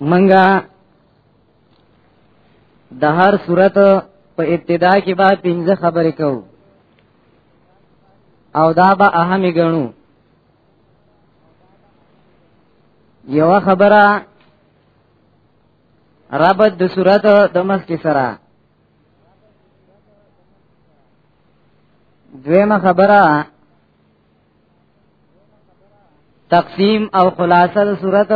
منګه د هر صورت په ابتدا کې به پنځه خبرې کوو او دا به اهمې ګڼو یو خبره ربط د صورت د مخ کې سره دویمه خبره تقسیم او خلاصه د صورت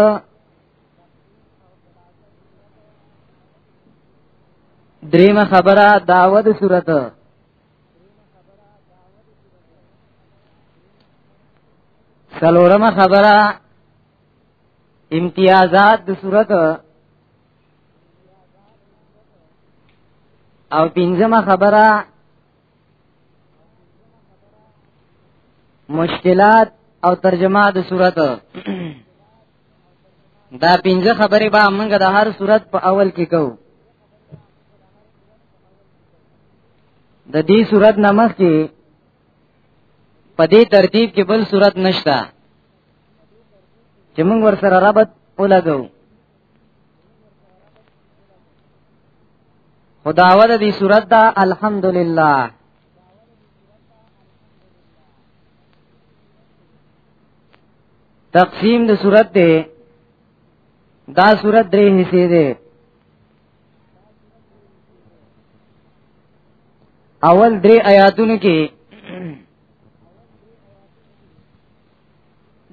دریم خبره داوود صورت سلورم خبره امتیازات د صورت او پنځمه خبره مشکلات او ترجمه د صورت دا پنځه خبرې به موږ د هر صورت په اول کې کوو د دې صورت نمخ کې په دې ترتیب کې بل صورت نشته چې موږ ورسره رابط ولګو خداوند دې صورت دا الحمدلله تقسیم د صورت دی دا صورت درې حصے دی اول درې آیاتونو کې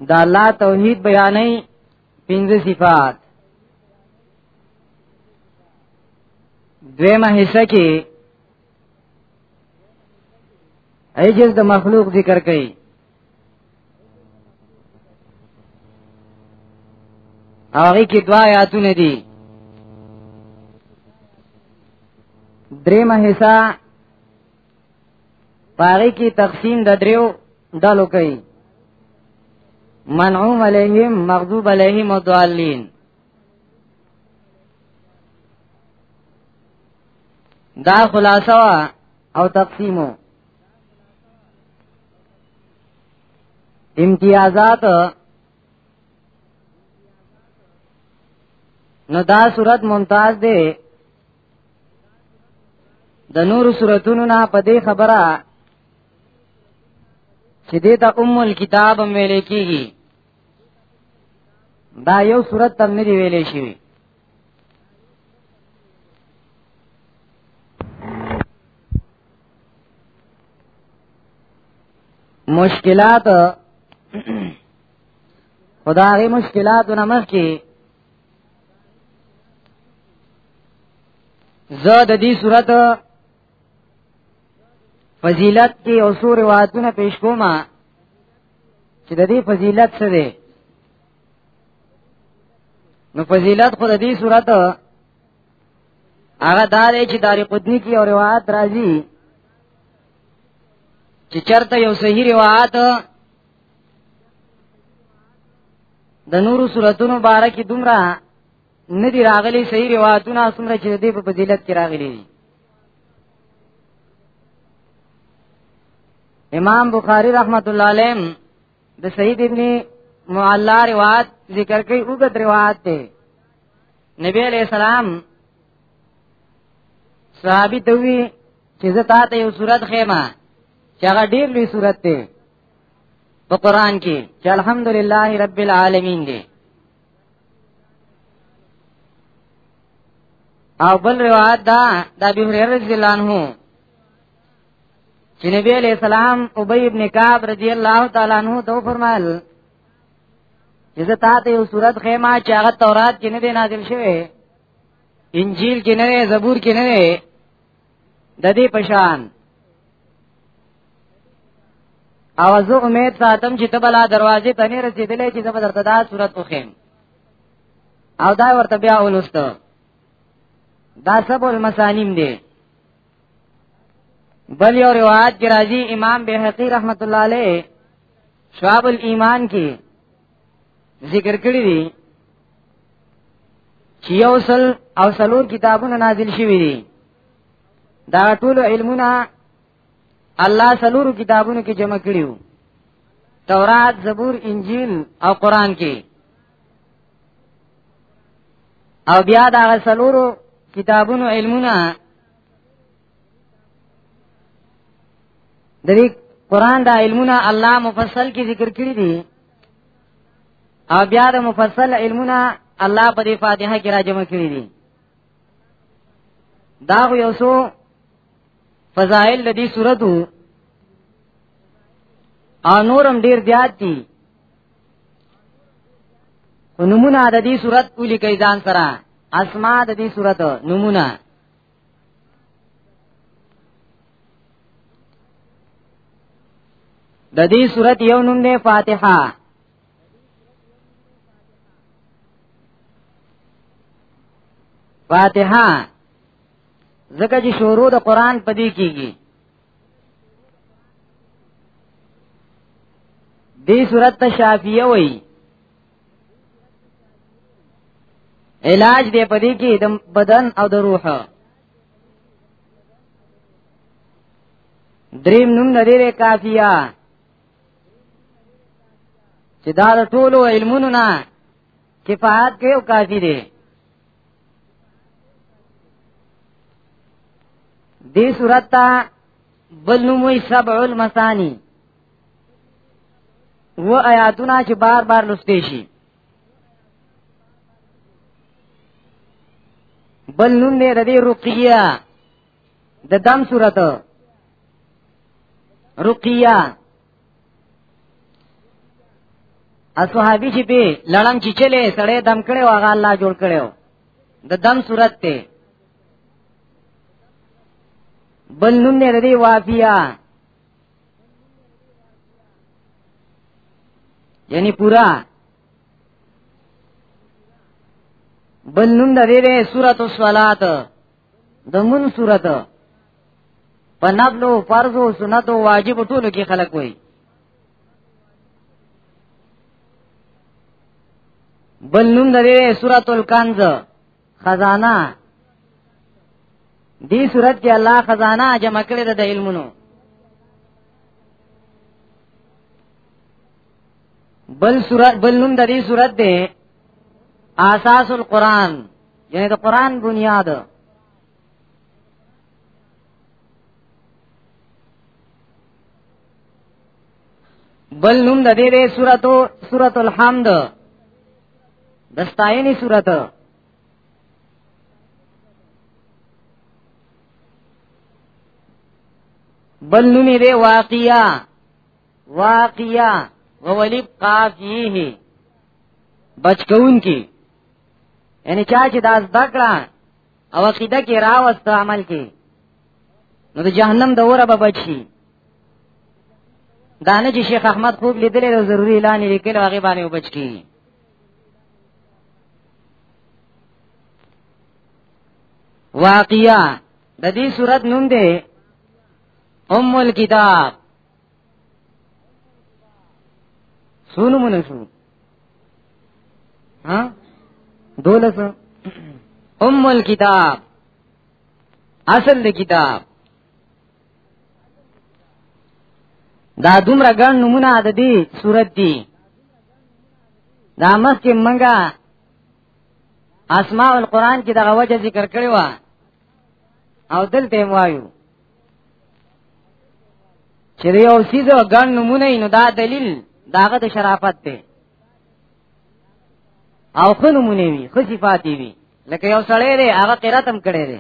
دا لا توحید بیانې پنځه صفات دویمه حصہ کې ایجز د مخلوق ذکر کړي هغه کې دوا آیاتونه دي دریمه حصہ پاره کې تقسیم د دریو دالو کوي منعوم علیهم مغضوب علیهم او ضالین دا خلاصه او تقسیمو امتیازات نو دا صورت ممتاز دی د نور سوراتونو نه په دې خبره چې دې ته ام الكتاب ویل کیږي دا یو سورات تم نه دی ویلې شي مشکلات خدای مشکلات نه مخ کې زه د دې صورت فضیلت کې او سور روایتونه پیش کوم چې د دې فضیلت څه دی نو فضیلت خو د دې صورت هغه دا دی چې دار قدنی کې او روایت راځي چې چرته یو صحیح روایت د نورو سوراتونو باره کې دومره ندی راغلی صحیح روایتونه څومره چې دې په فضیلت کې راغلي دي امام بخاری رحمت الله علیه د سید ابن معلا روایت ذکر کوي او د روایت ته نبی علیہ السلام صحابي دوی چې زه تاسو یو صورت خېما چې هغه ډیر لوی صورت دی په قران کې چې الحمدلله رب العالمین دی او بل روایت دا د ابي هريره رضی الله عنه چې نبی علیہ السلام ابی ابن کعب رضی الله تعالی عنہ ته فرمایل چې زه تاسو یو صورت خیمه چې هغه تورات کې نه دی نازل شوی انجیل کې نه دی زبور کې نه دی د دې پشان او زه امید ساتم چې تبلا دروازې ته نه رسیدلې چې زما درته دا صورت وخیم او دا ورته بیا ولوست دا سب المسانیم دی بل یو روایت کې راځي امام بهقي رحمت الله علیه شعب الایمان کې ذکر کړی دی چې یو سل او سلور کتابونه نازل شوي دي دا ټول علمونه الله سلور کتابونو کې جمع کړیو تورات زبور انجیل او قران کې او بیا دا سلور کتابونو علمونه د دې قران دا علمونه الله مفصل کې ذکر کړی دي او بیا د مفصل علمونه الله په دې فاتحه کې راجمه کړی دي دا یو څو فضائل د دې سورته او نورم ډیر زیات دي نمونه د دې صورت اولی کې ځان سره اسماء د دې صورت نمونه د دې صورت یو نوم دی فاتحه فاتحه ځکه چې شروع د قران په دې کېږي دې صورت ته شافیه وایي علاج دی پدې کې د بدن او د روح دریم نوم د دې کافیه چې دا د ټولو علمونو نه کفایت کوي او کافی دی دې صورت ته بل نوم وي سبع المثانی و آیاتونه چې بار بار لسته شي بل نوم دی د دې رقیه د دم صورت رقیه اصحابي چې په لړم چې چلے سړې دم کړي او هغه الله جوړ کړو د دم صورت ته بل نوم نه ردی وافیا یعنی پورا بل نوم د دې سورۃ الصلات د مون سورۃ په نبلو فرض او سنت او واجب ټولو کې خلق وای بل نوم د دې سورۃ الکنز خزانه دې صورت کې الله خزانه جمع کړې ده د علمونو بل صورت بل نوم د دې صورت دی اساس القرآن یعنی د قرآن بنیاد بل نوم د دې سورته سورۃ الحمد دستاینی صورت بل نومی دی واقعیا واقعیا وولی قافیه بچکون کی یعنی چا چې داس دکړه او عقیده کې راوست عمل کې نو د جهنم د اوره به بچي دا نه چې شیخ احمد خوب لیدلې او ضروری اعلان یې کړو هغه باندې وبچ کی واقعیا د دې صورت نوم دی ام الكتاب سونو مونږ شو ها دولس ام الكتاب اصل د کتاب دا دومره ګڼ نمونه د دې صورت دي دا مخکې منګه اسماء القرآن کې دغه وجه ذکر کړی و او دلته وایو چې یو سیز ګڼ نمونه نو دا دلیل داغه د شرافت دی او خو نمونه وي خو صفات وي لکه یو سړی دی هغه قراتم کړی دی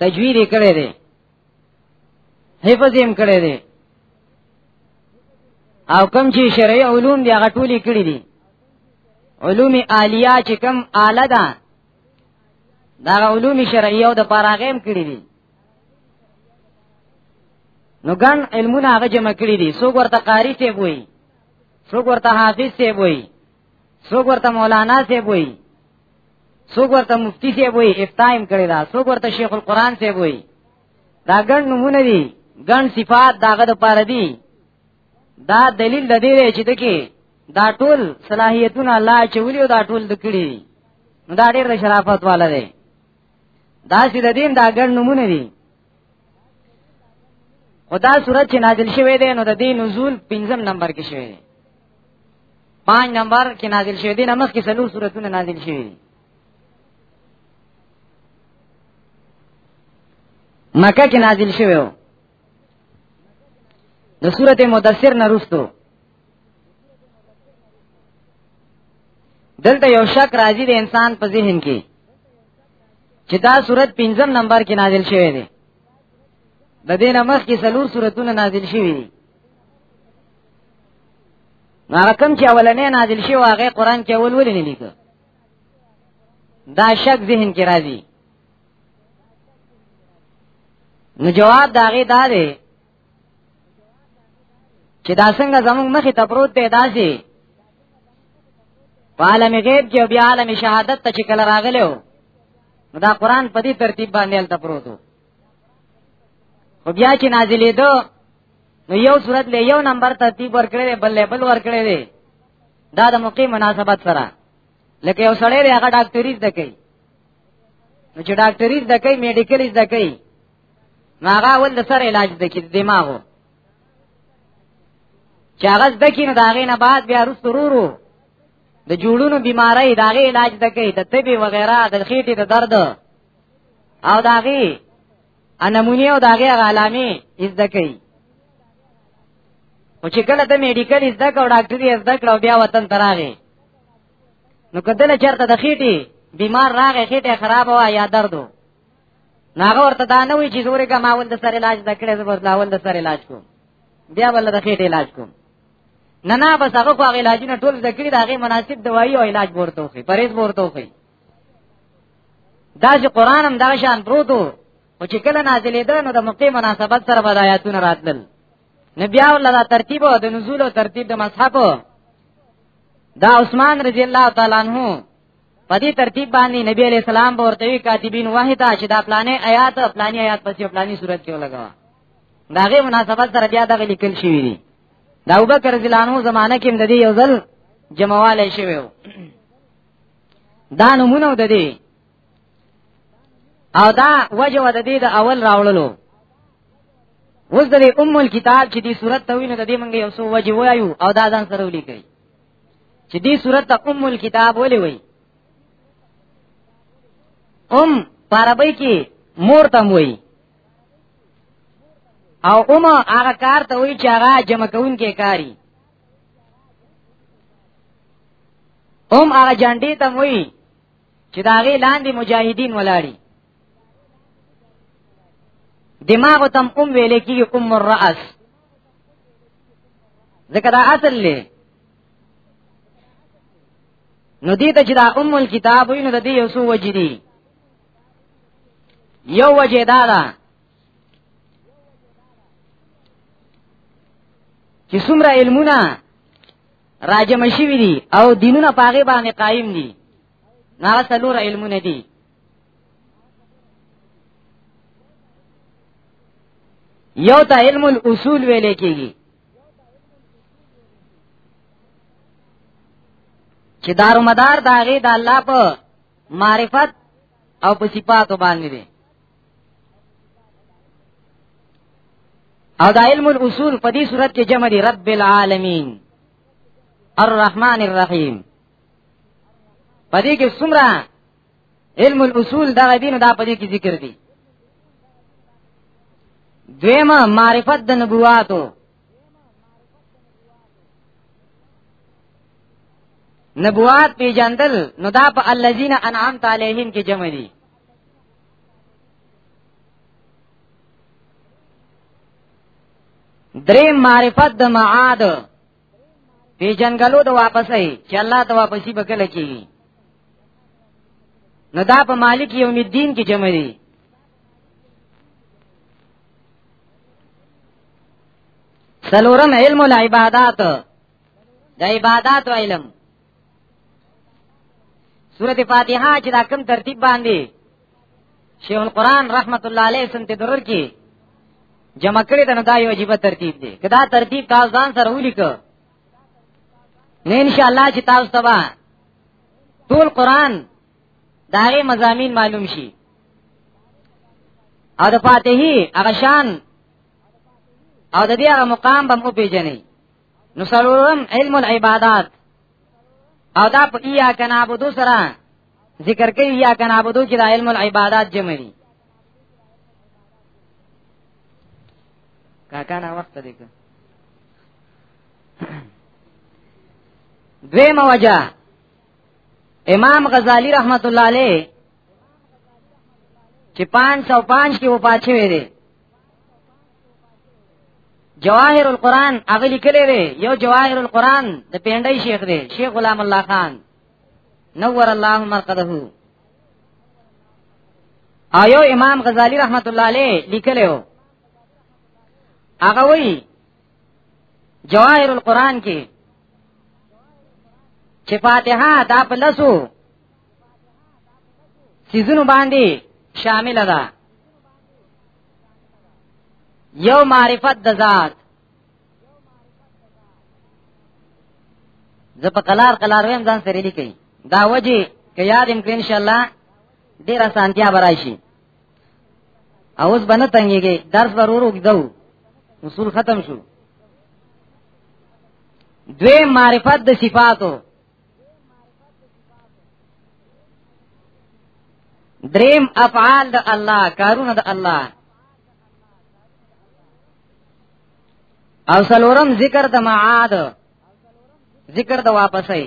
تجوید کړی دی حفظ یې کړی دی او کم چې شرعي علوم دی هغه ټولي کړی دي علوم عالیه چې کم اعلی ده دا علوم شرعیه او د پاراغیم کړی دي نو ګن علمونه هغه جمع کړی دي څوک ورته قاری ته وایي څوک ورته حافظ ته وایي څوک ورته مولانا سی وای څوک ورته مفتی سی وای افتایم کړی دا څوک ورته شیخ القرآن سی وای دا ګڼ نمونه دي ګڼ صفات داغه د پاره دي دا دلیل د دې چې دکی دا ټول صلاحیتونه الله چولیو دا ټول دکړي نو دا ډېر د شرافت والا دی دا چې د دین دا ګڼ نمونه دي خدا صورت چې نازل شوه دی نو د دې نزول پنځم نمبر کې شوه دی پنځ نمبر کې نازل شوه دی نمخ کې څلور سورتونه نازل شوه دي مکه کې نازل شوه و د سورته مدثر نه رسو دلته یو شک راځي د انسان په ذهن کې چې دا صورت پنځم نمبر کې نازل شوی دی د دې نمخ کې څلور صورتونه نازل شوي دي هغه کوم چې اولنې نازل شوی هغه قران کې اول ولې نه لیکه دا شک ذهن کې راځي نو جواب داغه دا دی چې دا څنګه زموږ مخې ته پروت دی داسې په عالم غیب کې بیا عالم شهادت ته چې کله راغلی و نو دا قران په دې ترتیب باندې هلته پروت و خو بیا چې نازلېدو نو یو صورت له یو نمبر ترتیب ورکړی دی بل له بل ورکړی دی دا د موقع مناسبت سره لکه یو سړی دی هغه ډاکټري زده کوي نو چې ډاکټري زده کوي میډیکل زده کوي نو هغه ول د سر علاج د کې دماغو چې هغه د کې نه داغې نه بعد بیا رسرورو د جوړونو بیماری داغې علاج د کې د طبي وغیرہ د خېټې د درد او داغې انمونی او داغې علامې از د کې او چې کله د میډیکل از د کو ډاکټري از د کړو بیا وطن تراغه نو کدل چرته د خېټې بیمار راغې خېټه خراب وا یا دردو ناغه ورته دا نه وی چې زورې ګما ول د سر علاج د کړې زبر دا ول د سر علاج کوم بیا ول د خېټې علاج کوم نه نه بس هغه خو هغه علاجونه ټول ذکر دا هغه مناسب دوايي او علاج ورته وخی پرېز ورته وخی دا چې قران هم دا شان پروتو او چې کله نازلې ده نو د مقیم مناسبت سره به آیاتونه راتلل نبي او الله ترتیب او د نزول او ترتیب د مصحف دا عثمان رضی الله تعالی عنہ په دې ترتیب باندې نبی علی السلام ورته وی کاتبین واحده چې دا پلانې آیات پلانې آیات پسې پلانې صورت کې ولګا داغه مناسبت سره بیا دغه لیکل شوی دی دا ابوبکر زلانو زمانہ کې د دې یو ځل جمعواله شوی و دا نمونه د دې او دا وجه د دې د اول راوړلو وز د ام الكتاب چې دې صورت ته وینې د دې منګه یو څو وجه وایو او دا ځان سره ولیکي چې دې صورت ته ام الكتاب ولې وایي ام په عربی کې مور ته وایي او ام هغه کار ته وایي چې هغه جمع کوونکې کاری ام هغه جانډې ته وایي چې دا غي لاندې مجاهدین ولاړي دماغ تم ام ویلې کیږي ام الرأس ځکه دا اصل لې نو دې ته چې دا ام الكتاب وي نو د دې یو څو وجې دي یو وجې دا ده چې څومره علمونه راجم شوي دي او دینونه پاغه باندې قائم دي نه څلور علمونه دي یو ته علم الاصول ویل کېږي چې دارو مدار داغه د الله په معرفت او په صفاتو باندې دي او دا علم الاصول په دې صورت کې جمع دي رب العالمین الرحمن الرحیم په دې کې څومره علم الاصول دا دین دا په دې کې ذکر دي دویمه معرفت د نبواتو نبوات پیجندل نو دا په الذین انعمت علیهم کې جمع دي درې معرفت د معاد په جنگلو د واپسې چې الله ته واپسی بکله کیږي نو دا په مالک یوم الدین کې جمع دي سلورم علم العبادات د عبادت علم سورته فاتحه چې دا کوم ترتیب باندې شیخ القران رحمت الله علیه سنت درر کې جمع کړی دا نه دا یو عجیب ترتیب دی کدا ترتیب تاسو ځان سره ولیک نه ان شاء الله چې تاسو تبا ټول قران داغه مزامین معلوم شي او د فاتحه هغه شان او د دې هغه مقام به مو پیژنئ نو سلورم علم العبادات او دا په ایا کنابودو سره ذکر کوي یا کنابودو کې دا علم العبادات جمع دي کاکا نا وخت دی که دویم وجه امام غزالی رحمت الله علیه چې 505 کې وفات شوی دی جواهر القرآن هغه لیکلی دی یو جواهر القرآن د پینډای شیخ دی شیخ غلام الله خان نور الله مرقده آیو امام غزالی رحمت الله علیه لیکلی و هغه وی جواهر القرآن کې چې فاتحه دا په لسو سیزونو باندې شامل ده یو معرفت د ذات زه په قلار قلار ویم ځان سره لیکي دا وجه که یاد امکان ان شاء الله ډیر اسانتیا براشي اوس بنه تنګيږي درس ضرور وګدو اصول ختم شو دوی معرفت د صفاتو دریم افعال د الله کارونه د الله او سلورم ذکر د معاد ذکر د واپسې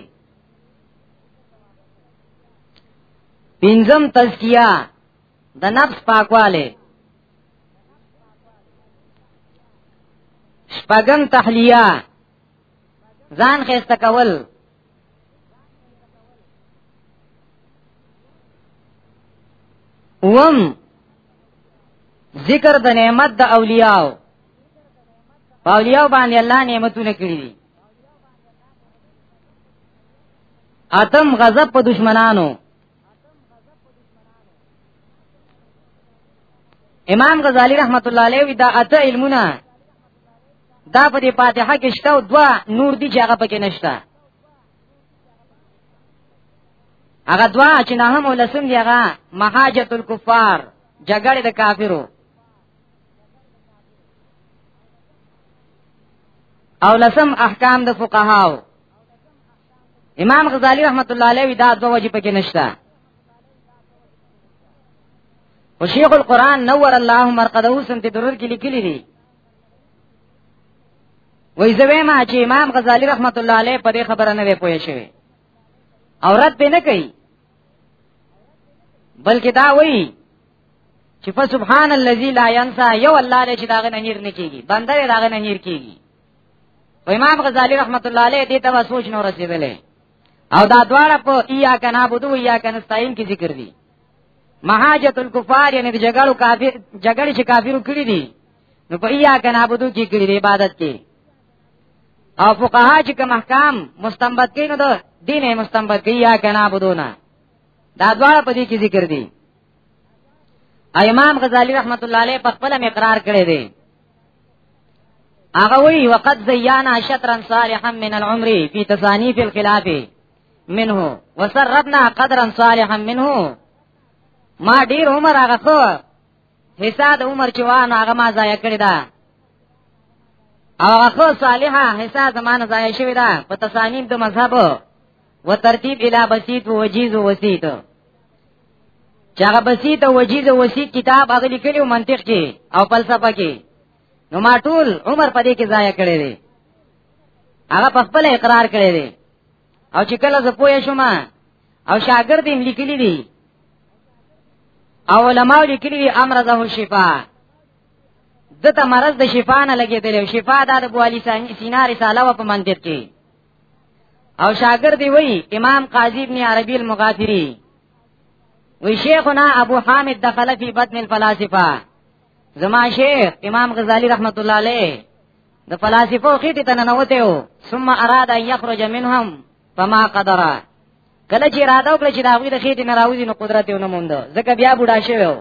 پنځم تزکیه د نفس پاکواله شپږم تحلیه ځان خسته کول وم ذکر د نعمت د اولیاء اولیاء باندې الله نعمتونه کړی دي اتم غضب په دشمنانو امام غزالی رحمت الله علیه دا اته علمونه دا په دې فاتحه کې شته او دوا نور دي چې هغه پکې نشته هغه دوا چې نه هم ولسم دی هغه محاجت الکفار جګړه د کافرو او لسم احکام د فقهاو امام غزالی رحمت الله علیه وی دا دوه وجې پکې نشته او شیخ القران نور الله مرقده سنت درر کې لیکلي دي وای زوی ما چې امام غزالی رحمت الله علیه په دې خبره نه وی پوه شوی او رد به نه کوي بلکې دا وایي چې فسبحان الذي لا ينسى یو الله دې چې داغه نیر نه کیږي بندر داغه نیر کیږي امام غزالی رحمت الله علیه دې ته سوچ نو رسیدلې او دا دواړه په ایا کنا بده ایا کنا استاین کې ذکر دي مهاجت الکفار یعنی د جګړو کافر جګړې چې کافرو کړی دي نو په ایا کنا بده کې کړی دی عبادت کې او فقها چې کوم احکام مستنبط کین نو دین یې مستنبط کوي یا کنا بدونه دا دواړه په دې کې ذکر دي امام غزالی رحمت الله علیه په خپل اقرار کړی دی هغه وی وقد زیانا شطرا صالحا من العمر فی تصانیف الخلاف منه وسربنا قدرا صالحا منه ما ډیر عمر هغه خو حصہ د عمر چې وانه هغه ما ضایع کړی دا او هغه خو صالحه حصہ زمانه ضایع شوی دا په تصانیف د مذهب و ترتیب الی بسیط و وجیز و وسیط چې هغه بسيط او وجيز او وسيط کتاب هغه لیکلی او منطق کې او فلسفه کې نو ما ټول عمر په دې کې ضایع کړی دی هغه په خپل اقرار کړی دی او چې کله زه پوه شوم او شاګرد یې لیکلی دی او علماء لیکلی دی امر ذو شفا دته مرض د شفا نه لګیدل شفا د ابو علي سینا رساله په منطق کې او شاګرد وی امام قاضی ابن عربی المغافری وی شیخنا ابو حامد دخل فی بطن الفلاسفه زما شیخ امام غزالی رحمت الله علیه د فلاسفو خېټه ته ننوته و ثم اراد ان يخرج منهم فما قدر کله چې اراده وکړه چې دا غوی د خېټه نه راوځي نو قدرت یې نه موند ځکه بیا بوډا شوی و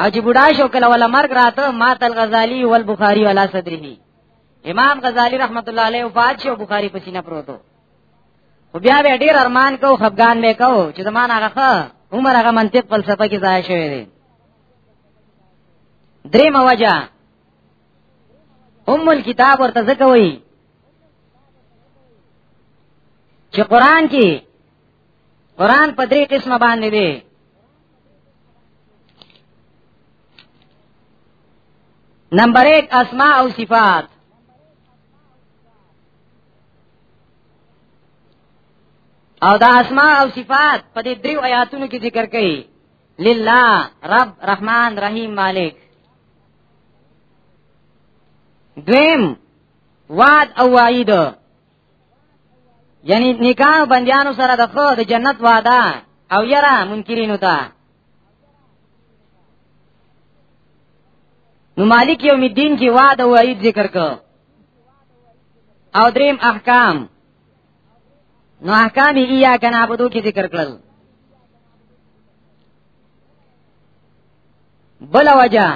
او چې بوډا شو کله ولا مرګ راته مات الغزالی والبخاری ولا صدره امام غزالی رحمت الله علیه وفات شو بخاری په سینه پروتو خو بیا به ډیر ارمان کو خفغان مې کو چې زمانہ هغه عمر هغه منطق فلسفه کې ځای شوی دی درې موجه ام الكتاب ورته ځکه وایي چې قران کې قران په درې قسمه باندې دی نمبر ایک اسماء او صفات او دا اسماء او صفات په دې دریو آیاتونو کې ذکر کړي لله رب رحمان رحیم مالک دویم وعد او وعید یعنی نکاح بندیانو سره د خو د جنت وعده او یرا منکرینو ته نو مالک یوم الدین کی وعده او عید ذکر کو او دریم احکام نو احکام ایا کنا عبدو کی ذکر کړل بل وجہ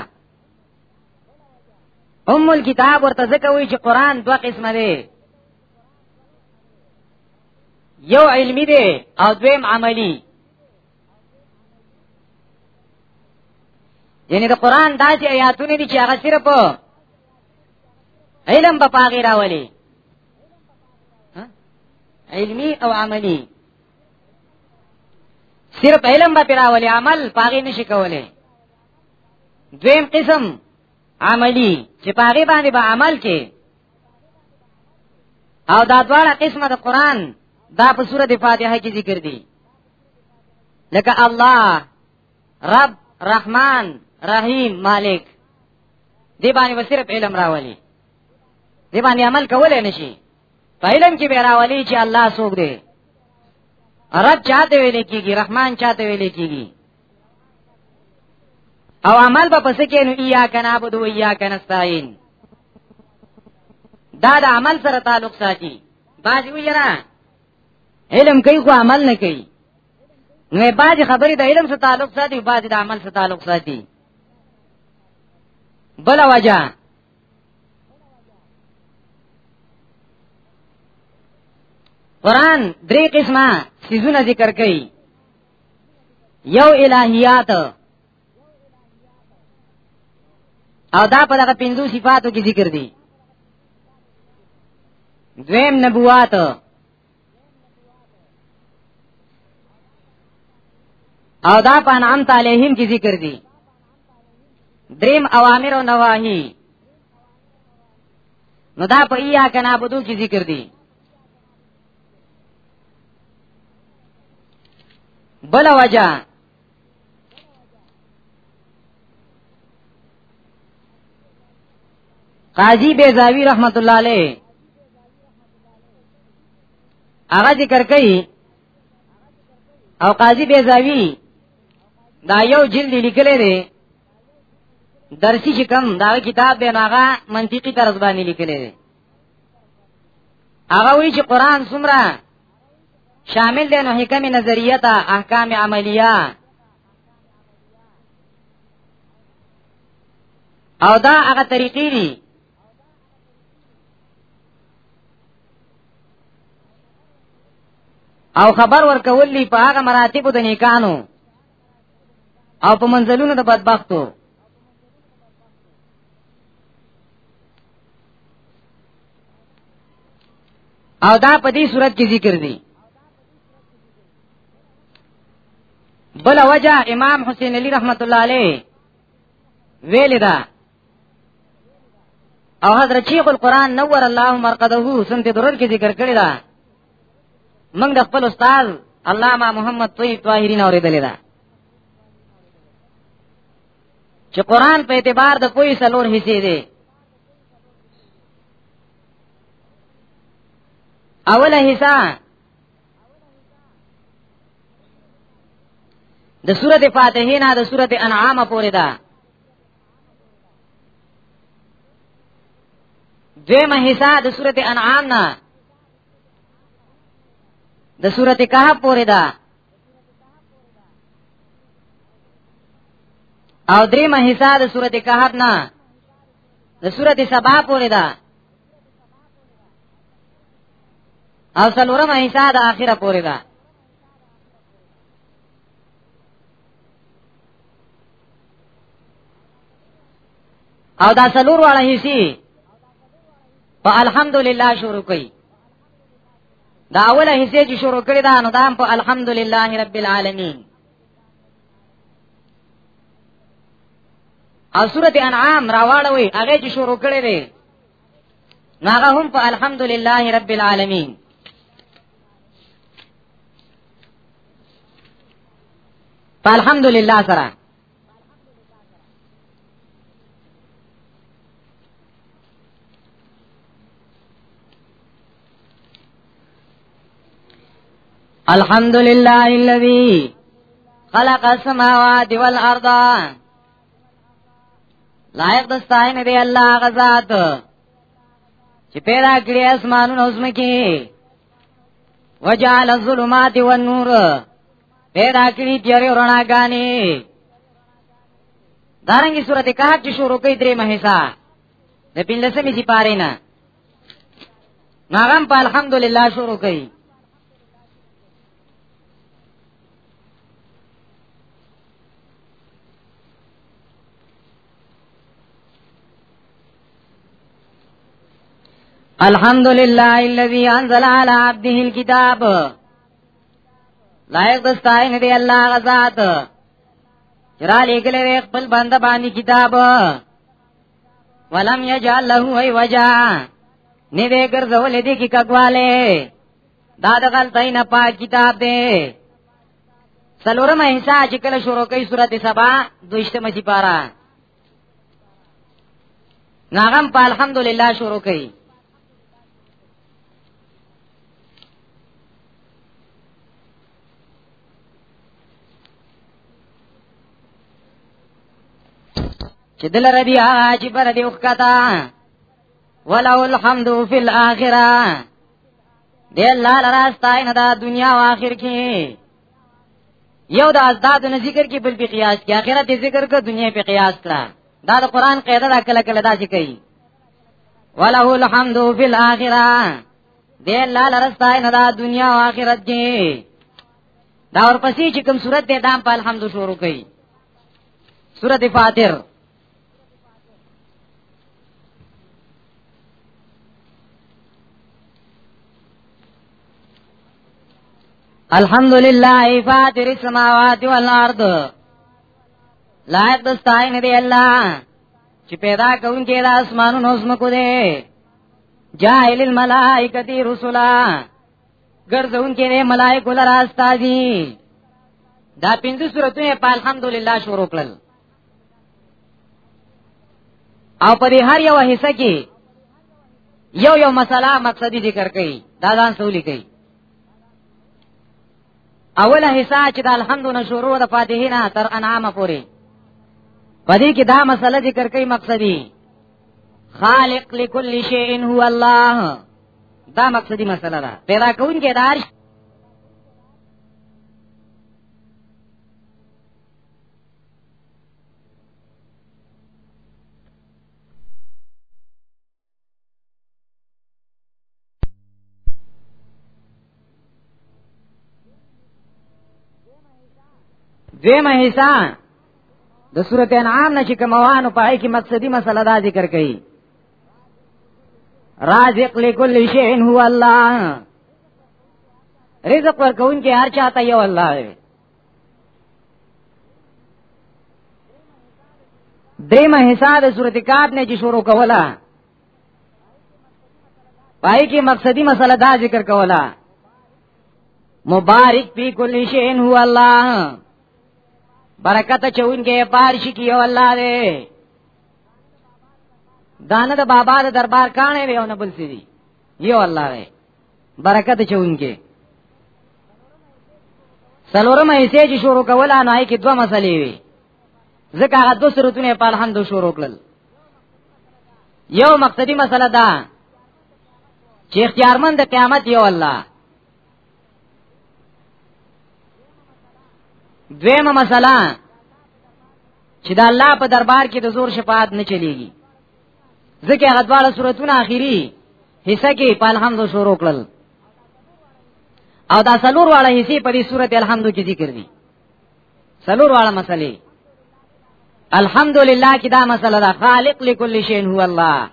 ام الكتاب ورته ځکه وی چې قران دوه قسمه دی یو علمی دی او دویم عملی یعنی د قران داسې آیاتونه دي چې هغه صرف علم په پاغي راولي علمی او عملی صرف علم به پیراولی عمل پاغي نشي کولی دویم قسم عملی چې پاغي باندې به با عمل کې او دا دواړه قسمه د قران دا په سورته فاتحه کې ذکر دي لکه الله رب رحمان رحیم مالک دی باندې وسره علم راولي دی باندې عمل کولای نشي په علم کې به راولي چې الله څوک دی رب چاته ویل کیږي رحمان چاته ویل کیږي او عمل به پس کې نو ایا کنا بده و ایا کنا استعين دا د عمل سره تعلق ساتي باج وی نه علم کوي خو عمل نه کوي نو باج خبرې د علم سره تعلق ساتي باج د عمل سره تعلق ساتي بل وجہ قران درې قسمه سيزونه ذکر کړي یو الہیات او دا په دغه پنځو صفاتو کې ذکر دي دویم نبوات او دا په انعام تعالیهم کې ذکر دي دریم اوامر او نواهی نو دا په ایا کنا بدو کې ذکر دي بل وجه قاضی بیزاوی رحمت الله علیه هغه ذکر کوي او قاضی بیزاوی دا یو جلد لیکلی دی درسی چې کم دا کتاب دی ناغه منطقي طرز باندې لیکلی دی هغه وی چې قران څومره شامل دی نو حکم نظریه ته احکام عملیه او دا هغه طریقې دي او خبر ورکول دي په هغه مراتب د نیکانو او په منزلونو د بدبختو او دا په دې صورت کې ذکر دي بل وجه امام حسین علی رحمت الله علیه ویل دا او حضرت شیخ القرآن نور الله مرقده سنت درر کې ذکر کړی دا موږ د خپل استاد علامه محمد طیب طاهری نه اوریدلې ده چې قران په اعتبار د کوی سلور حصے دی اوله حصہ د سورته فاتحه نه د سورته انعام پورې ده دیمه حصہ د سورته انعام نه د سورته کهف پورې ده او درې مهسا د سورته کهف نه د سورته سبا پورې ده او څلورم مهسا د اخره پورې ده او دا څلور واړه هيسي په الحمدلله شروع کړي دا اوله حصے چې شروع کړی دا نو دا په الحمدلله رب العالمین او سورت انعام راواړوي هغه چې شروع کړی دی ناغه هم په الحمدلله رب العالمین په الحمدلله سره الحمد لله الذي خلق السماوات والارض لایق د ستاینه دی الله غزاد چې پیدا کړی اسمانونو زمکي وجعل الظلمات والنور پیدا کړی تیارې رڼاګانې دارنګي سورته کهف چې شروع کوي درې مهسا د پینځمې چې پاره نه ناغم په الحمدلله شروع کوي الحمد لله الذي انزل على عبده الكتاب لایق د ستای نه دی الله غزاد چرا لګلې وي خپل بند باندې کتاب ولم یجعل له ای وجا نه وی ګرځول دي کی کګواله دا د غلطی نه پاک کتاب دی سلورم حصہ چې کله شروع کوي سورته سبا دویشته مې پارا ناغم په الحمدلله شروع کړي چې دل ربي هغه چې پر دې وکتا ولو الحمد فی الاخره دې الله لرا ستاینه دا دنیا او آخر کې یو د ازداد نه ذکر کې بل په قیاس کې اخرت دې ذکر کو دنیا په قیاس کړه دا د قران قاعده دا کله کله دا چې کوي وله الحمد فی الاخره دې لال رستای نه دا دنیا او آخرت کې دا ورپسې چې کوم صورت دې دام په الحمد شروع کوي سورۃ فاتر الحمد لله فاتر السماوات والارض لایق د ستاین دی الله چې پیدا کوونکی د اسمانونو زمکو دی جاهل الملائکتی رسولا ګرځونکی دی ملائکه لرا استادی دا پنځه سورته په الحمدلله شروع کړل او په دې هر یو حصہ کې یو یو مسله مقصدی ذکر کړي دا ځان سولې کړي اوله حصہ چې د الحمدونه شروع د فاتحه نه تر انعام پورې پدې کې دا مسله ذکر کړي مقصدی خالق لكل شيء هو الله دا مقصدی مسله ده پیدا کون کې دار دیمه حصہ د سورته انعام نه چې کوموانو په هي کې مقصدی مسله دا ذکر کړي رازق لكل شيء هو الله رزق ورکون کې هر چاته یو الله دی دریمه حصہ د سورته کاف نه چې شروع کوله پای کې مقصدی مسله دا ذکر کوله مبارک پی کل شین هو الله برکت چونګه پارش کیو الله دې دانه د بابا د دربار کانه ویونه بل سي یو الله دې برکت چونکه سلورم ایسه چې شروع کول نه هي کې دوه مسلې وي ځکه هغه دوه سرتونه په الحمد شروع کړل یو مقصدی مسله ده چې اختیارمند قیامت یو الله دویمه مسله چې د الله په دربار کې د زور شفاعت نه چلیږي ځکه هغه دواړه سورتونه اخیری حصہ کې په الحمد شروع کړل او دا سلور واړه حصے په دې سورته الحمد کې ذکر دي سلور واړه مسلې الحمدلله کې دا مسله ده خالق لكل شيء هو الله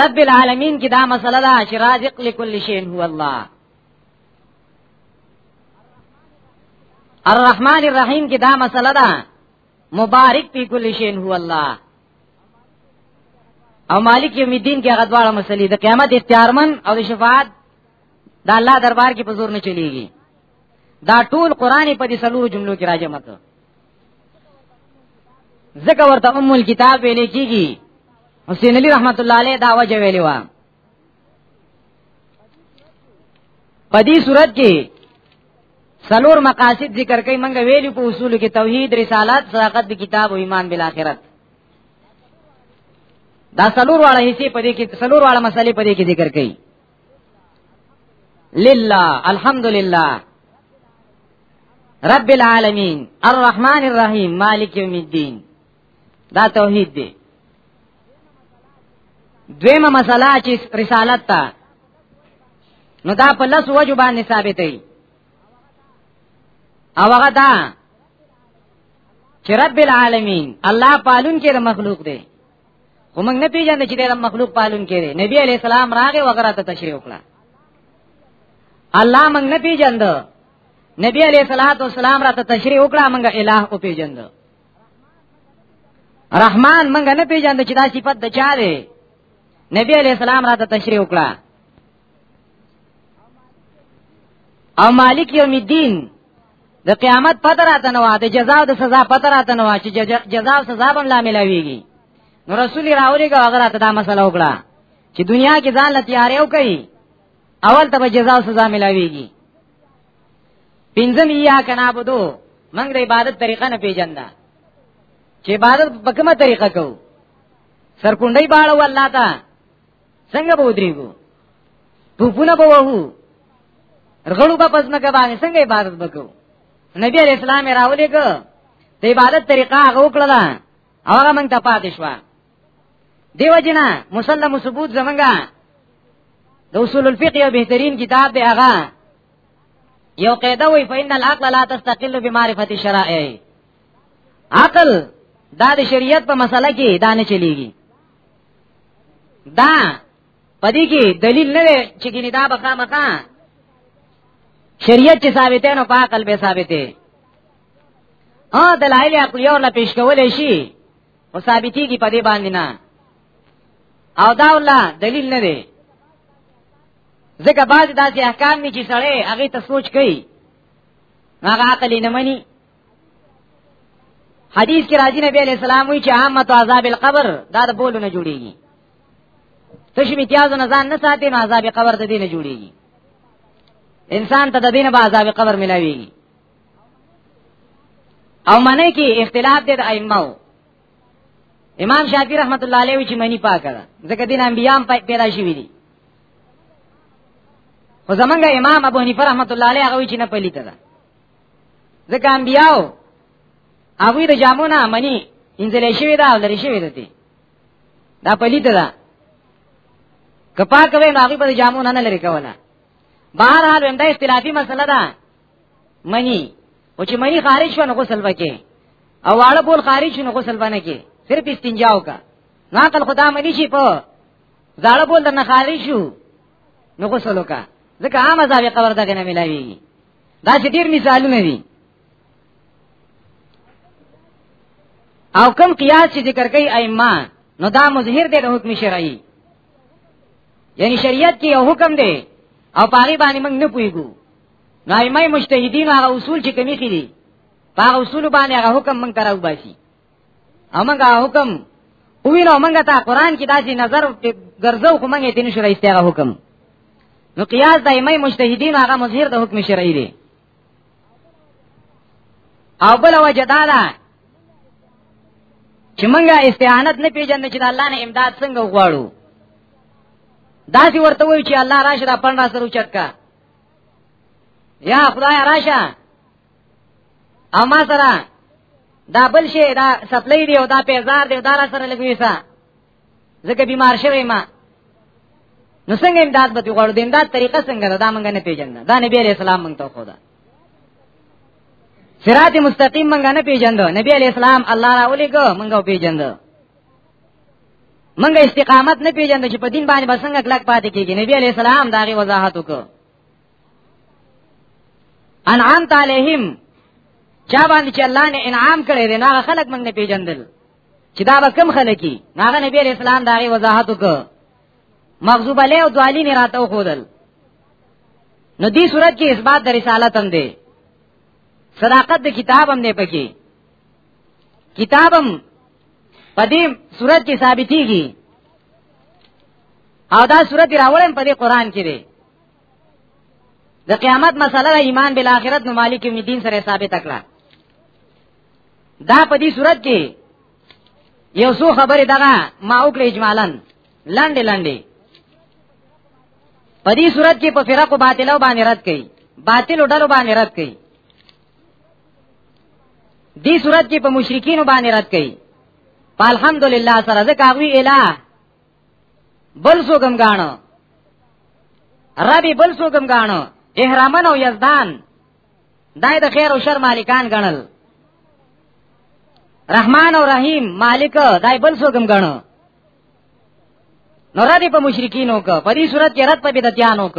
رب العالمین کې دا مسله ده چې رازق لكل شيء هو الله الرحمن الرحیم کې دا مسله ده مبارک پی کل شین هو الله او مالک یوم الدین کې هغه دواړه مسلې د قیامت اختیارمن او د شفاعت د الله دربار کې په زور نه چلیږي دا ټول قران په دې سلو جملو کې راځي مته ذکر ورته ام الكتاب ویلې کیږي حسین علی رحمت الله علیه دا وجه ویلی و په دې صورت کې سلور مقاصد ذکر کوي منګه ویلو په اصول کې توحید رسالات صداقت به کتاب او ایمان بل اخرت دا سلور واړه حصے په دې کې سلور واړه مسلې په دې کې ذکر کوي لله الحمدلله رب العالمین الرحمن الرحیم مالک یوم الدین دا توحید دی دویمه مسله چې رسالت ته نو دا په لس وجو باندې ثابت دی او هغه دا چې رب العالمین الله پالون کې د مخلوق دی خو موږ نه پیژنې چې د مخلوق پالون کې دی نبی علی السلام راغی وغیرہ ته تشریح وکړه الله موږ نه پیژند نبی علی صلوات و سلام را ته تشریح وکړه موږ الہ او پیژند رحمان منګه نه پیژاند چې دا صفت د چا دی نبی علیہ السلام را ته تشریح وکړه او مالک یوم الدین د قیامت پته راته نو د جزا او د سزا پته راته نو چې جزا او سزا به لا ملاویږي نو رسول راولې کا هغه راته دا مسله وکړه چې دنیا کې ځان لتیارې وکړي اول ته به جزا او سزا ملاویږي پنځم یا کنا بدو موږ د عبادت طریقه نه پیژنده چې عبادت په کومه طریقه کوو سرکونډي باړو الله تا څنګه به ودریګو پوپونه به وو رغړو په پزما کې باندې څنګه عبادت وکړو نبی علیہ السلام راولې کو د عبادت طریقه هغه وکړه هغه موږ ته پاتې شو دیو جنا مسلم ثبوت زمنګا د اصول الفقه یو بهترین کتاب دی هغه یو قاعده وی فإن العقل لا تستقل بمعرفت الشرائع عقل دا د شریعت په مسله کې دا نه چلیږي دا پدې کې دلیل نه دی چې ګینه دا بخا مخا شریعت چې ثابتې نو په عقل به ثابتې ا دلایل عقلیه ولا پیش کول شي او ثابتي کی په دې باندې نه او دا ولا دلیل نه دی ځکه بعض داسې احکام دي چې سړی هغه ته سوچ کوي هغه عقل نه مني حدیث کې راځي نبی علیہ السلام وی چې عامه عذاب القبر دا د بولو نه جوړیږي تشم امتیاز نه ځان نه ساتي نو عذاب قبر د دې نه جوړیږي انسان ته د دې نه به عذاب قبر ملاويږي او منه کې اختلاف دی د ائمه امام شافعی رحمت الله علیه چې منی پاکه ده ځکه دین انبیام پیدا شوی دي خو زمونږ امام ابو حنیفه رحمت الله علیه هغه چې نه پلیته ده ځکه انبیاو هغه د جامونه منی انځلې شوی دا او لري شوی ده دا پلیته ده کپا کوي نو هغه په جامونه نه لري کوله بهر حال هم دا اختلافي مسله ده منی او چې منی خارج شو نو غسل وکې او واړه بول خارج شو نو غسل باندې کې صرف استنجا وکا نه کل خدا منی شي په زاړه بول درنه خارج شو نو غسل وکا ځکه عام عذاب قبر دغه نه ملاوي دا چې ډیر مثالونه دي او کم قیاس چې ذکر کوي ائمه نو دا مظهر دی د حکم شرعي یعنی شریعت کې یو حکم دی او پاغي باندې موږ نه پويګو نو ایمه مجتهدین هغه اصول چې کمی خېلي په هغه اصول باندې هغه حکم مونږ تراو باسي امنګه حکم وینو مونږ ته قران کې داسې نظر ګرځو خو مونږ دین شرع استغه حکم نو قیاس د ایمه مجتهدین هغه مظهر د حکم شرعي دی او بل وجه دا ده چې مونږه استعانت نه پیژنې چې د الله نه امداد څنګه غواړو دا سی ورته وی چې الله راشه را پن را سره چټکا یا خدای راشه او ما سره دا بل شي دا سپلای دی او دا پیزار دی دا را سره لګوي سا زکه بیمار شوی ما نو څنګه امداد به غوړو دین دا طریقه څنګه دا مونږ نه پیژنده دا نبی علیہ السلام مونږ ته خو دا صراط مستقیم مونږ نه پیژندو نبی علیہ السلام الله را ولېګو مونږ پیژندو منګه استقامت نه پیژندل چې په دین باندې بسنګ کلک پاتې کیږي نبی علی السلام داغه وضاحت وکړ انعام تعالیهم چا باندې چې الله نه انعام کړی دی ناغه خلق منګ نه پیژندل چې دا به کم خلک کی ناغه نبی علی السلام داغه وضاحت وکړ مغضوب علی او دوالی نه راته وخدل نو دې صورت کې اثبات د رسالت هم دی صداقت د کتاب هم نه پکې کتابم په دې صورت کې ثابتېږي او دا صورت راوړم په دې قران کې دی د قیامت مسله د ایمان بل اخرت نو مالک ابن دین سره ثابت کړه دا په دې صورت کې یو څو خبرې دغه ما وکړې اجمالاً لاندې لاندې په دې صورت کې په فرقو باطلو باندې رد کړي باطل ډلو باندې رد کړي دی صورت کې په مشرکین باندې رد کړي په الحمدلله سره ځکه هغه الہ بل سوګم غاڼو ربي بل سوګم غاڼو احرامن او یزدان دای د خیر او شر مالکان غنل رحمان او رحیم مالک دای بل سوګم غاڼو نو ربي په مشرکین وک په دې صورت کې رد په بدعتانو وک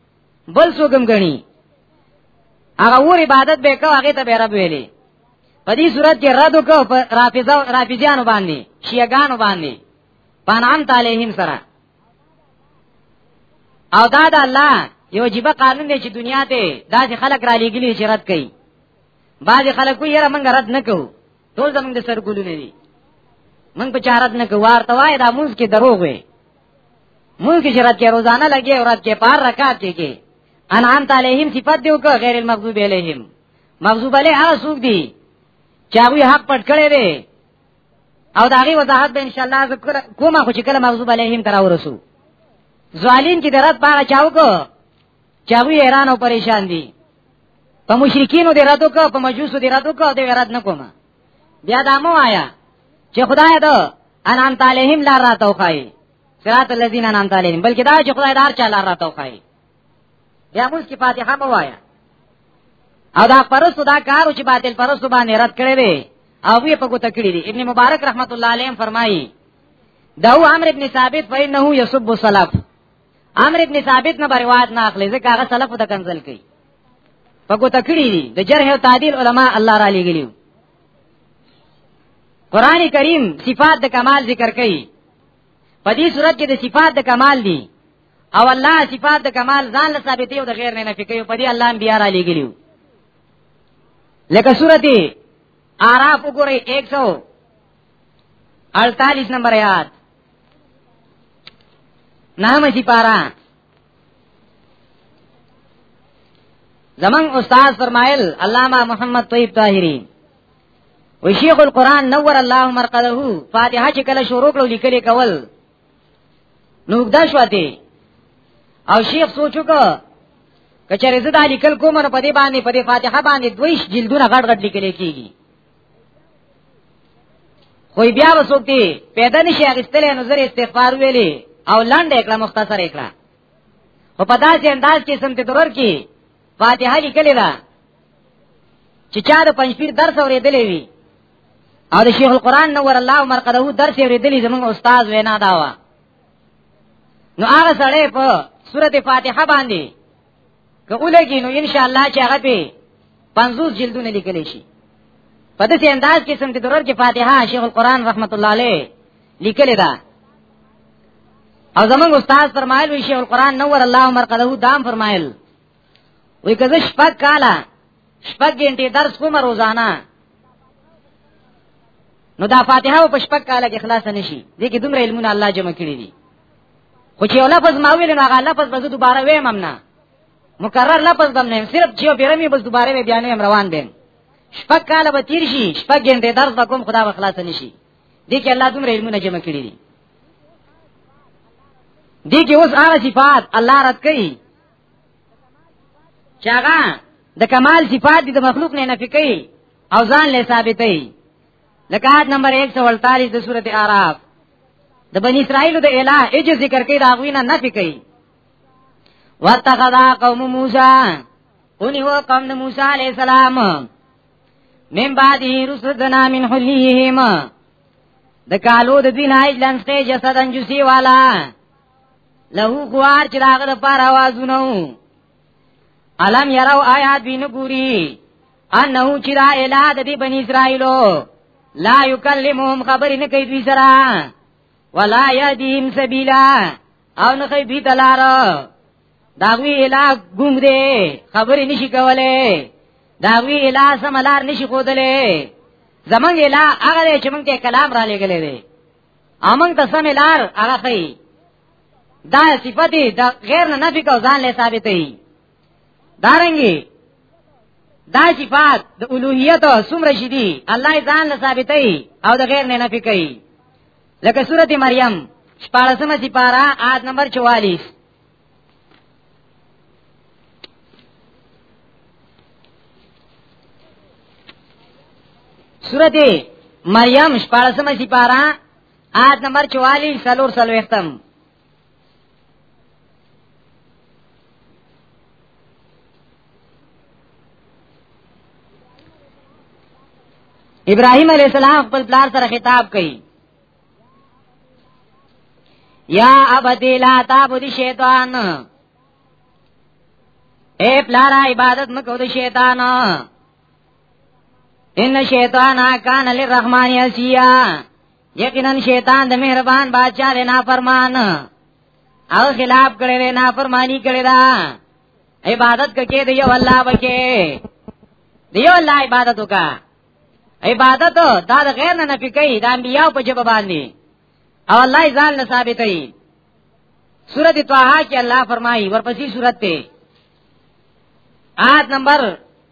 بل څوکم غني هغه ور عبادت به کو هغه ته به رب ویلي په دې صورت کې رد کو رافضه رافضیانو باندې شیعاګانو باندې پانام تعالیهم سره او دا د الله یو جیب قانون دی چې دنیا ته داسې خلک را لېګلي چې رد کوي بعض خلک وی یاره موږ رد نه کوو ټول زمونږ د سرګولونه دي موږ په چارت نه کوو ورته وای دا موږ کې دروغ وي مونږ کې شرط کې روزانه لګي او رات کې پار رکعت کې کې انعام علیهم صفات دیو که غیر المغضوب علیهم مغضوب علی هغه سوق دي چې هغه حق پټ کړي دي او دا غي وضاحت به ان شاء الله ذکر کومه خو چې کله مغضوب علیهم تر ورسو ظالم کې درات پاره چاو کو چاوی ایران او پریشان دي په مشرکینو دې راتو کو په مجوسو دې راتو کو دې رات نه کومه بیا دا مو آیا چې خدای دا انعام تعالیهم لار راتو خای صراط الذین انعام تعالیهم بلکې دا چې خدای دار چا لار راتو خای بیا موږ کې فاتحه مو وایا او دا پرستو دا کارو چې باطل پرستو باندې رد کړی دی او وی په ګوته کړی دی ابن مبارک رحمت الله علیه فرمایي دا هو عمرو ابن ثابت فإنه يسب السلف عمرو ابن ثابت نه روایت نه اخلي ځکه هغه سلف ته کنزل کوي په ګوته کړی دی د جرح او تعدیل علما الله را لګلیو قران کریم صفات د کمال ذکر کوي په دې صورت کې د صفات د کمال دي او الله صفات د کمال ځان له ثابتې او د غیر نه نفي کوي په دې الله بیا را لګیلو لکه سورته اعراف وګورئ 148 نمبر یاد نام سی پارا زمان استاد فرمایل علامہ محمد طیب طاهری و شیخ القران نور الله مرقده فاتحه چې کله شروع کړو لیکل کول نو دا شواته او شیخ سوچو کو کچره زه د لیکل کوم نه پدې باندې پدې فاتحه باندې دویش جلدونه غټ غټ لیکل کیږي خو بیا وسوتی پیدا نشي اغستل نو زر استغفار ویلي او لاندې اکړه مختصر اکړه او په داسې انداز کې سمته درور کی فاتحه لیکلی دا چې چا د پنځپیر درس اورېدلې وي او د شیخ القرآن نور الله مرقده درس اورېدلې زموږ استاد وینا دا و نو هغه سړی په سورته فاتحه باندې که ولګي نو ان شاء الله چې هغه په 50 جلدونه لیکل شي په دې انداز کې څنګه درور کې فاتحه شیخ القرآن رحمت الله علیه لیکل دا او زمونږ استاد فرمایل وی شیخ القرآن نور الله مرقده دام فرمایل وی کزه شپږ کاله شپږ غنټه درس کوم روزانه نو دا فاتحه په شپږ کاله کې خلاص نشي دې کې دومره علمونه الله جمع کړی دي خو چې یو لفظ ما ویل نو هغه لفظ به زه دوباره ویم هم نه مکرر لفظ به نه صرف چې یو بیرمې بس دوباره به بیان ویم روان بیم شپږ کاله به تیر شي شپږ ګنټې درس به کوم خدا به خلاص نشي دې کې الله دومره علمونه جمع کړي دي دې کې اوس هغه صفات الله رد کوي چې هغه د کمال صفات دي د مخلوق نه نفي کوي او ځان له ثابتوي لکه آیت نمبر 148 د سورته اعراف د بنی اسرائیل د الہ اج ذکر کوي دا غوینه نه پی کوي واتخذا قوم موسی اونی و قوم د موسی علی السلام من بعد رسدنا من حلیهم د کالو د دین ایج لنسته جسدن جسی والا له غوار چې داغه د پار आवाजونه علم یراو آیات بین ګوري انه چې لا اله د دې بنی اسرائیلو لا یکلمهم خبرې نه کوي دوی سره ولا یدیم سبیلا او نه کوي دوی تلار داوی اله ګوم دې خبرې نشي کوله داوی اله سملار نشي خودلې زمنګ اله هغه چې موږ ته کلام را لګلې دي امنګ ته سم لار هغه کوي دا صفته د غیر نه نفي کو ځان له ثابتې دارنګي دا صفات د اولوہیت سمره شدي الله ځان له ثابتې او د غیر نه نفي کوي لکه سورته مریم شپارسمه سپارا آد نمبر 44 سورته مریم شپارسمه سپارا آد نمبر 44 سلور سلوختم ابراهيم عليه السلام خپل پلار سره خطاب کوي یا ابدی لا تعبد شیطان اے پلارا عبادت مکو د شیطان ان شیطان کان للرحمن یسیا یقینا شیطان د مهربان بادشاہ دی نافرمان او خلاف کړي دی نافرمانی کړي دا عبادت کړي دی یو الله بکې دی یو الله عبادت وکا عبادت دا د غیر نه نفي کوي د انبیاء په جواب باندې او الله ځان نه ثابتوي سورۃ طه کې الله فرمایي ورپسې سورۃ ته آیت نمبر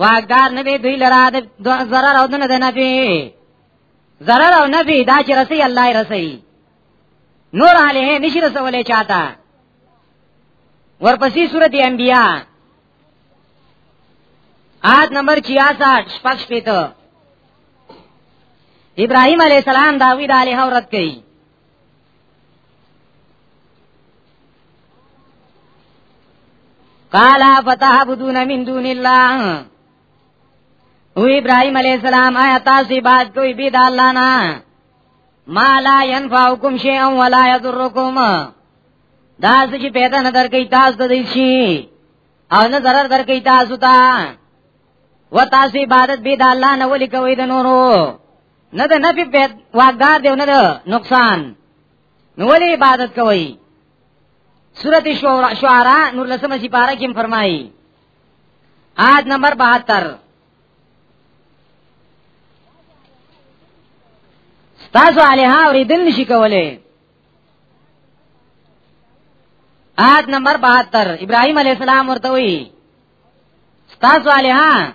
واګدار نه وي دوی لرا د zarar او نه د نفي zarar او نفي دا چې رسي الله یې رسي نور عليه نشي رسولې چاته ورپسې سورته انبیاء آیت نمبر 66 شپږ شپږ ابراهيم عليه السلام داوود عليه اورت کړي قال فتعبدون من دون الله او ابراهيم عليه السلام آیا تاسو عبادت کوئ بيد الله نه ما لا ينفعكم شيئا ولا يضركم دا چې پیدا نه درکې تاسو ته شي او نه zarar درکې تاسو ته و تاسو عبادت بيد الله نه ولي کوئ د نورو نه د نفي په واقدار دی نه د نقصان نو ولې عبادت کوي سورت شعراء نور لسمه سپاره کې فرمایي آد نمبر 72 تاسو علیها اوریدل نشي کولای آد نمبر 72 ابراهيم عليه السلام ورته وی تاسو علیها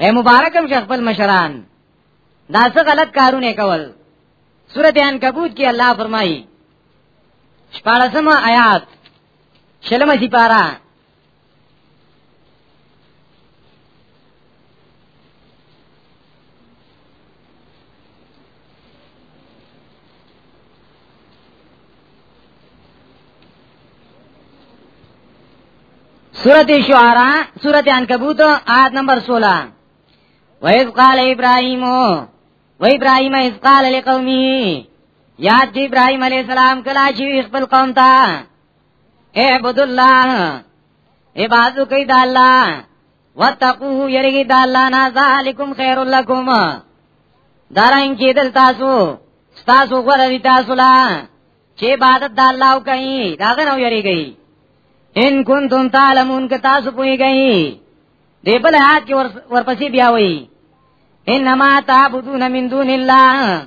اے مبارکم شیخ خپل مشران دا څه غلط کارونه کول سورته عنکبوت کې الله فرمایي شپارسمه آیات شلمه سی پارا سورت شعرا سورت انکبوت آیت نمبر 16 وَإِذْ قَالَ إِبْرَاهِيمُ وَإِبْرَاهِيمَ إِذْ قَالَ لِقَوْمِهِ یاد دی ابراهيم عليه السلام کلا چې خپل قوم ته اعبد الله عبادت کوي د الله واتقوه یریږي د الله نه ذالکم خیر لکم دارین کې دل تاسو تاسو غره دي تاسو لا چې عبادت د الله کوي دا غنو یریږي ان کنتم تعلمون که تاسو پوهیږئ دی بل حد کې ورپسې بیا وایي انما تعبدون من دون الله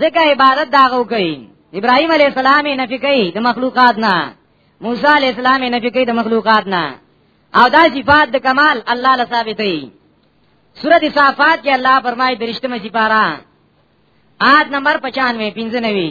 ځکه عبادت داغه کوي ابراهيم عليه السلام نه فکرې د مخلوقات نه موسی عليه السلام نه فکرې د مخلوقات نه او دا صفات د کمال الله له ثابتې سورۃ صافات کې الله فرمایي درشتمه سپارا آد نمبر 95 پنځنوي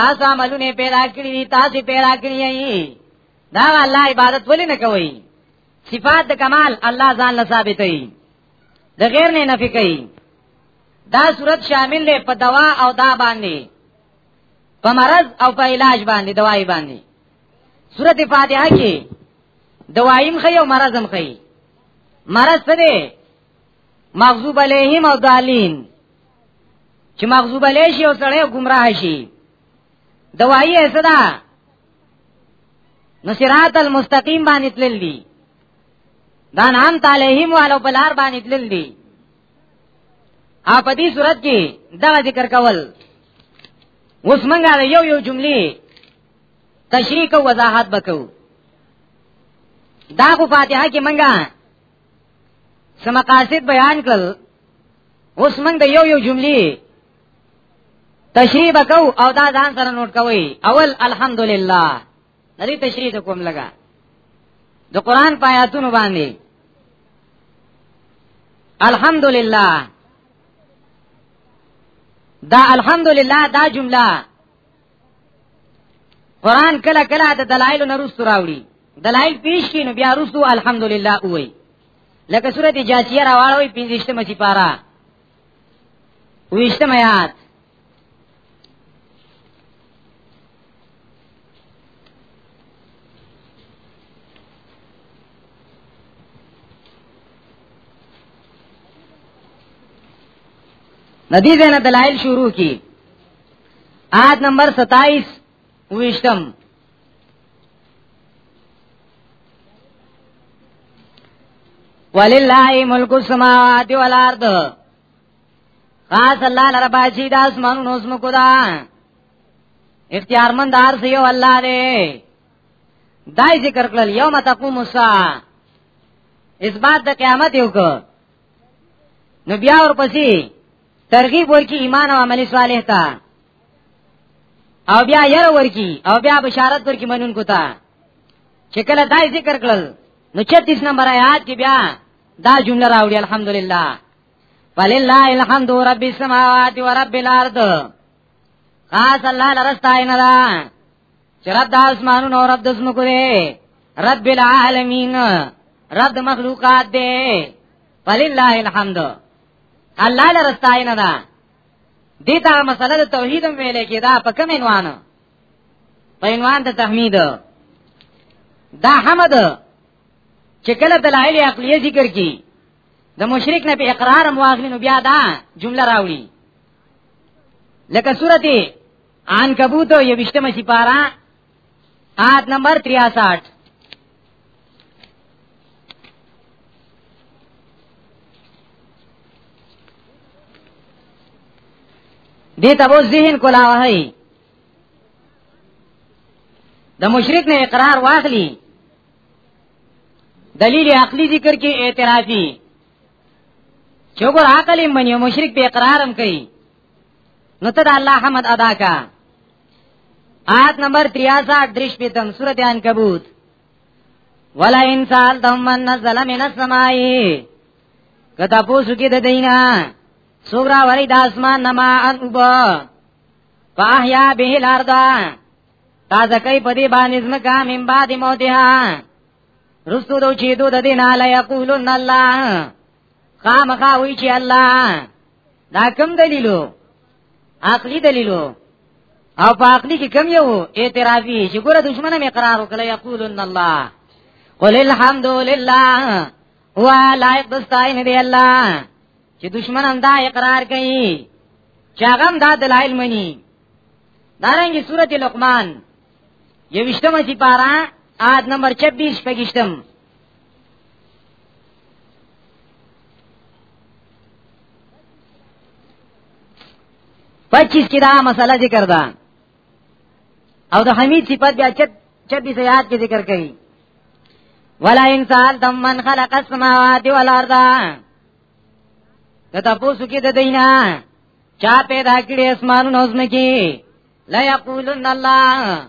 تاسو عملونه پیدا کړی دي تاسو پیدا کړی یي دا الله عبادت ولې نه کوي صفات د کمال الله ځان له ثابتې د غیر نه نفي کوي دا صورت شامل دی په دوا او دا باندې په مرض او په علاج باندې دوايي باندې سورته فاتحه کې دوایم خي او مرض هم خي مرض څه دی مغضوب علیهم او ضالین چې مغضوب علی شي او سړی گمراه شي دوايي صدا نو صراط المستقیم باندې تلل دي دا نام تعالیهم والو بلار باندې تلل دي ا په دې صورت کې دا ذکر کول اوس مونږه یو یو جملې تشریح او وضاحت وکړو دا خو فاتحه کې مونږه سم مقاصد بیان کړل اوس موږ د یو یو جملې تشریح وکاو او دا ځان سره نوٹ کوي اول الحمدلله دې تشریح کوم لگا د قران په آیاتونو باندې الحمدلله دا الحمدلله دا جمله قران کله کله د دلایل نه رسو راوړي دلایل پیش کین بیا رسو الحمدلله وای لکه سورته جاسیه راوړوي پنځشته مسی پارا ویشته میات ندی زنه دلایل شروع کی آیت نمبر 27 ویشتم ولله ملک السماوات والارض خاص الله لره باشي د اسمانونو اوس مکو دا اختیارمند دار سی او الله دې دای ذکر کړل یوم تقوم الساعه اثبات د قیامت یو کو نو بیا ورپسې ترغیب ورکی ایمان او عمل صالح ته او بیا ير ورکی او بیا بشارت ورکی منون کو ته چې کله دای ذکر کړل نو 36 نمبر آیات کې بیا دا جمله راوړي الحمدلله ولله الحمد رب السماوات ورب الارض خاص الله لرستاینه ده چې رب د اسمانونو او رب د زمکو دی رب العالمین رب د مخلوقات دی ولله الحمد الله لرستای نه ده دې ته مسله د توحید هم ویلې کې دا په کوم عنوان په عنوان د تحمید دا حمد چې کله دلایل عقلیه ذکر کی د مشرک نه په اقرار مواخلینو بیا دا جمله راوړي لکه سورته آن کبوتو یو وشتمه سپارا آیت نمبر 63 دې ته وو ذهن کولا وهي د مشرک نه اقرار واخلي دلیل عقلی ذکر کې اعتراضي چوغور عقل منی مشرک به اقرارم کوي نو ته د الله حمد ادا کا آیت نمبر 63 درش پیتم سورۃ عنکبوت ولا ان سال تم من نزل من السماء کدا پوسو کې د دینا سورا وری د اسمان نما ان وب فاحیا به الارض تازه کوي په دې باندې زمکا من بعد موتها رستو دو چیدو د دین علی یقولن الله خامخا وی چې الله دا کم دلیلو عقلی دلیلو او په عقلی کې کم یو اعتراضی چې ګوره دشمنه می قرار وکړه یقولن الله قل الحمد لله هو لایق دستاین دی الله چې دشمن هم دا اقرار کوي چې هغه هم دا دلایل مني دارنګه سورته لقمان یوشتمه چې پارا آد نمبر 26 پګشتم پچیس کی دا مسئلہ ذکر دا او د حمید صفت بیا چت چبیس یاد کی ذکر کئی ولا انسان دم من خلق السماوات والارض دا تاسو کې د دینا چا پیدا کړی اسمانونو زمکی لا یقولن الله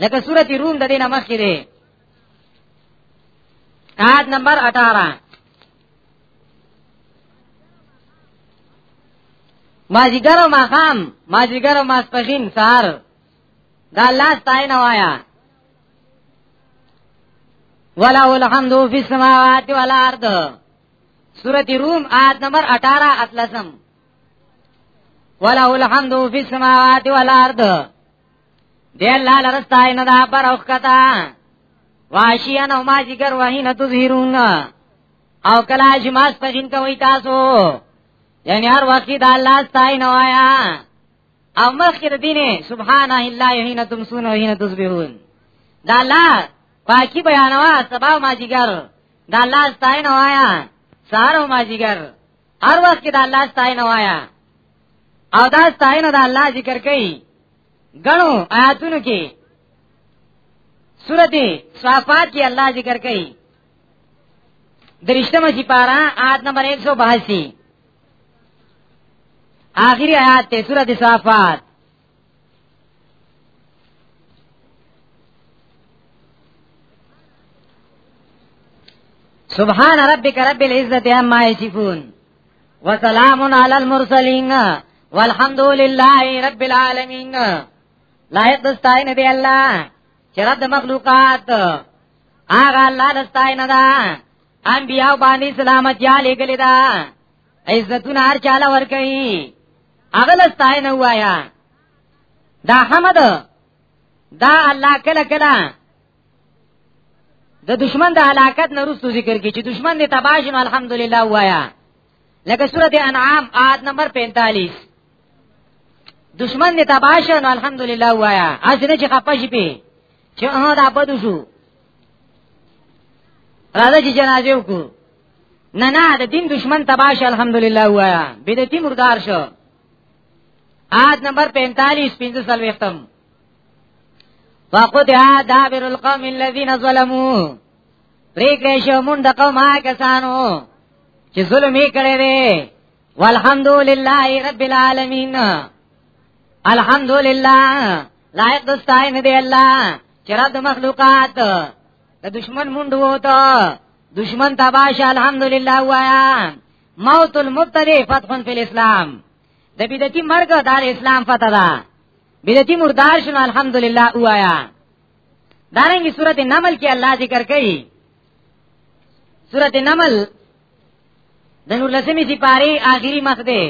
لکه سورت روم د دې نمخ کې دی آیت نمبر 18 مازیګر او ماخام مازیګر او ماسپخین سهار دا الله ستای نه وایا ولا الحمد فی السماوات والارض سورۃ روم آیت نمبر 18 اتلسم ولا الحمد فی السماوات والارض دی الله لرستای نه دا پر اوختا واشیان او ما ذکر وحین تظهرون او کلا جماس پخین کوي تاسو یعنی هر وخت دا الله ستای نه وایا او مخکې د دینه سبحان الله یحین تمسون وحین تسبحون دا الله پاکی بیانوا سبا ما جګر دا الله ستای نه وایا سارو ما جګر هر وخت دا الله ستای نه وایا او دا ستای نه دا الله ذکر کوي غنو آیاتونو کې سورته صافات کې الله ذکر کوي درشتمه سی پارا آیت نمبر 182 آخری آیات ته سورته صافات سبحان ربک رب العزت عما یصفون وسلام علی المرسلین والحمد لله رب العالمین لایق دستاین دی الله چې رب د مخلوقات هغه الله دستاین ده انبیاء باندې سلامت یا لګلی دا عزتونه هر چاله ور کوي هغه دستاین وایا دا حمد دا الله کله کله د دشمن د هلاکت نه رسو ذکر کی چې دشمن دې تباشن الحمدلله وایا لکه سورته انعام آیت نمبر 45 دشمن دې تباشه نو الحمدلله وایا اسنه چې خپه شي په چې هغه د ابدو شو راځي چې جنازه وکړو نه نه د دین دشمن تباش الحمدلله وایا بدعتي مردار شو آد نمبر 45 15 سلوختم وقد دابر القوم الذين ظلموا پریکړې شو مونږ د قوم کسانو چې ظلم یې کړی دی والحمدلله رب العالمین الحمدلله لایق د ستاینې دی الله چې رب د مخلوقات د دشمن مونږ وته دشمن تباش الحمدلله وایا موت المبتدی فتح فی الاسلام د بدعتي مرګ د اسلام فتح ده بدعتي مردار شنو الحمدلله وایا دارنګي سورته نمل کې الله ذکر کوي سورته نمل د نور لسمی سی پاری آخری مخ ده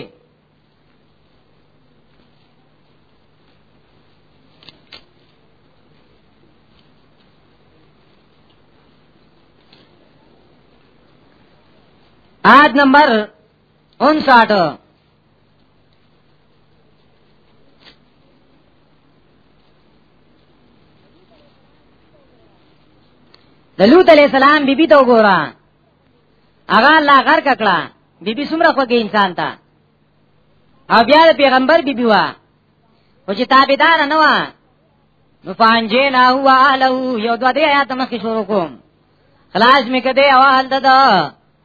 آیت نمبر 59 د لوط علی السلام بیبي ته وګوره هغه الله غر ککړه بیبي څومره خوږه انسان تا او بیا د پیغمبر بیبي وا او چې تابعدار نه وا نو فانجه نه هو اهله یو دوه دی آیات مخکې شروع کوم خلاص میکده او اهل ددا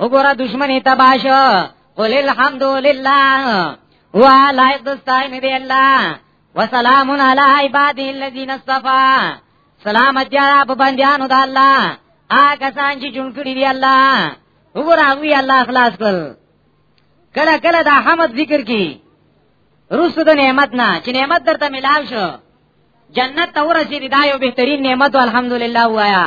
وګوره دشمنی تباش قل الحمد لله وعلى الدستاين دي الله وسلام على عباده الذين اصطفى سلام اجارا په بندیانو د الله هغه سان چې جون کړی دی الله وګوره هغه الله خلاص کړ کله کله د حمد ذکر کی رسو د نعمت نه چې نعمت درته ملاو شو جنت ته ورسېږي دا یو بهترین نعمت الحمدلله وایا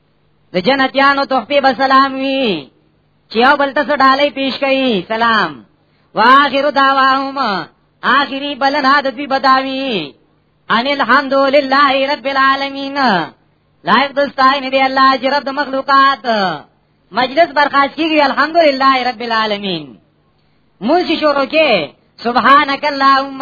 د جنتیانو تحفه به سلام وی چې یو بل ته ډالۍ پیش کړي سلام واخر دعواهم اخری بلنا د دوی بداوی ان الحمد لله رب العالمین لایق دستاین دی الله چې رب د مخلوقات مجلس برخاست کیږي الحمدلله رب العالمین مونږ شروع کې سبحانك اللهم